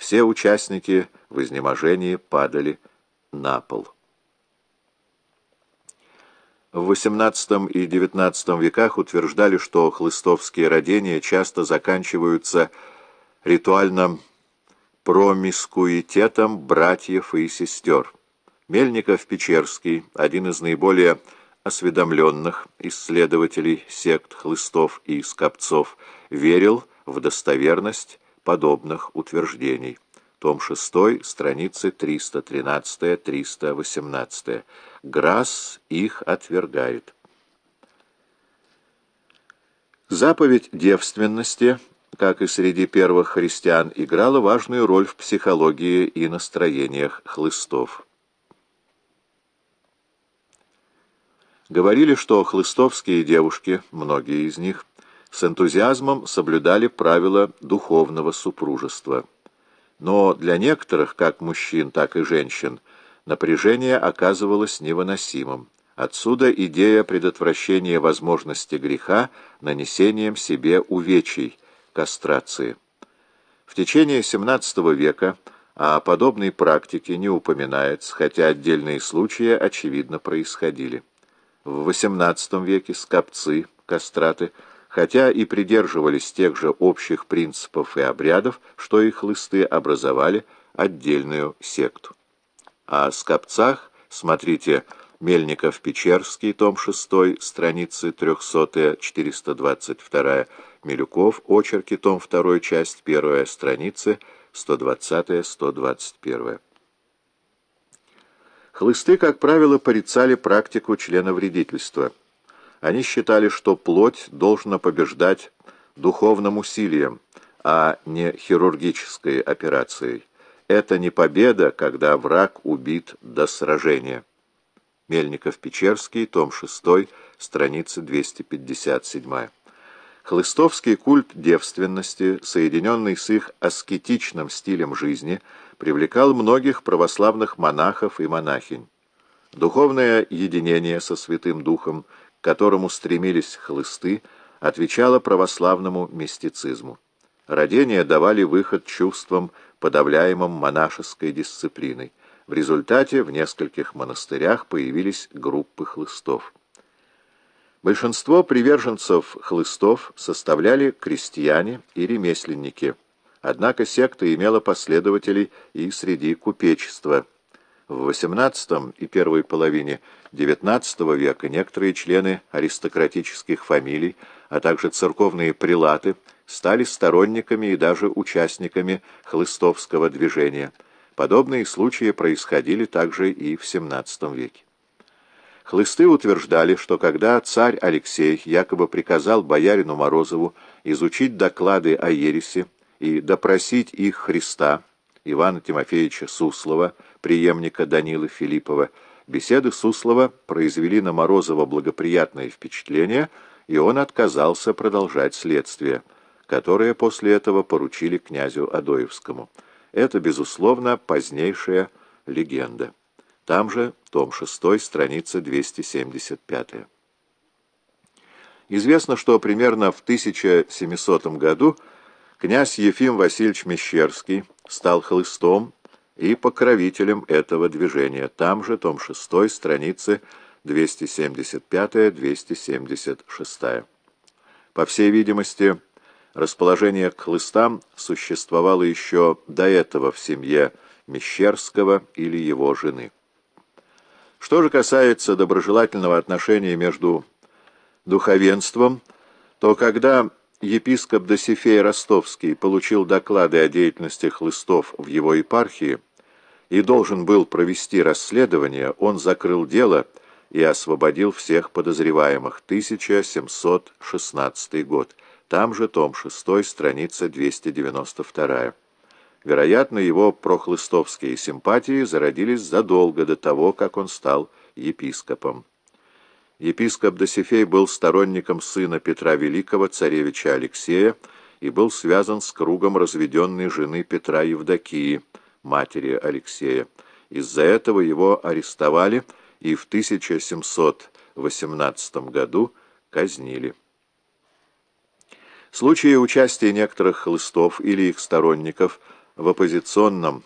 Все участники в изнеможении падали на пол. В XVIII и XIX веках утверждали, что хлыстовские родения часто заканчиваются ритуальным промискуитетом братьев и сестер. Мельников-Печерский, один из наиболее осведомленных исследователей сект хлыстов и скопцов, верил в достоверность подобных утверждений. Том 6, страницы 313-318. Грасс их отвергает. Заповедь девственности, как и среди первых христиан, играла важную роль в психологии и настроениях хлыстов. Говорили, что хлыстовские девушки, многие из них, с энтузиазмом соблюдали правила духовного супружества. Но для некоторых, как мужчин, так и женщин, напряжение оказывалось невыносимым. Отсюда идея предотвращения возможности греха нанесением себе увечий, кастрации. В течение XVII века о подобной практике не упоминается, хотя отдельные случаи, очевидно, происходили. В XVIII веке скопцы, кастраты, хотя и придерживались тех же общих принципов и обрядов, что и хлысты, образовали отдельную секту. О скопцах смотрите Мельников-Печерский, том 6, страницы 300-422, Милюков, очерки, том 2, часть 1, страницы 120-121. Хлысты, как правило, порицали практику членовредительства. Они считали, что плоть должна побеждать духовным усилием, а не хирургической операцией. Это не победа, когда враг убит до сражения. Мельников-Печерский, том 6, страница 257. Хлыстовский культ девственности, соединенный с их аскетичным стилем жизни, привлекал многих православных монахов и монахинь. Духовное единение со Святым Духом, к которому стремились хлысты, отвечало православному мистицизму. Родения давали выход чувствам, подавляемым монашеской дисциплиной. В результате в нескольких монастырях появились группы хлыстов. Большинство приверженцев хлыстов составляли крестьяне и ремесленники, однако секта имела последователей и среди купечества. В XVIII и первой половине XIX века некоторые члены аристократических фамилий, а также церковные прилаты стали сторонниками и даже участниками хлыстовского движения. Подобные случаи происходили также и в XVII веке. Хлысты утверждали, что когда царь Алексей якобы приказал боярину Морозову изучить доклады о ереси и допросить их Христа, Ивана Тимофеевича Суслова, преемника Данилы Филиппова, беседы Суслова произвели на Морозова благоприятное впечатление, и он отказался продолжать следствие, которое после этого поручили князю Адоевскому. Это, безусловно, позднейшая легенда. Там же, том 6, страница 275. Известно, что примерно в 1700 году князь Ефим Васильевич Мещерский стал хлыстом и покровителем этого движения. Там же, том 6, страницы 275-276. По всей видимости, расположение к хлыстам существовало еще до этого в семье Мещерского или его жены. Что же касается доброжелательного отношения между духовенством, то когда епископ Досифей Ростовский получил доклады о деятельности хлыстов в его епархии и должен был провести расследование, он закрыл дело и освободил всех подозреваемых. 1716 год. Там же том 6, страница 292. Вероятно, его прохлыстовские симпатии зародились задолго до того, как он стал епископом. Епископ Досифей был сторонником сына Петра Великого, царевича Алексея, и был связан с кругом разведенной жены Петра Евдокии, матери Алексея. Из-за этого его арестовали и в 1718 году казнили. Случаи участия некоторых хлыстов или их сторонников – в оппозиционном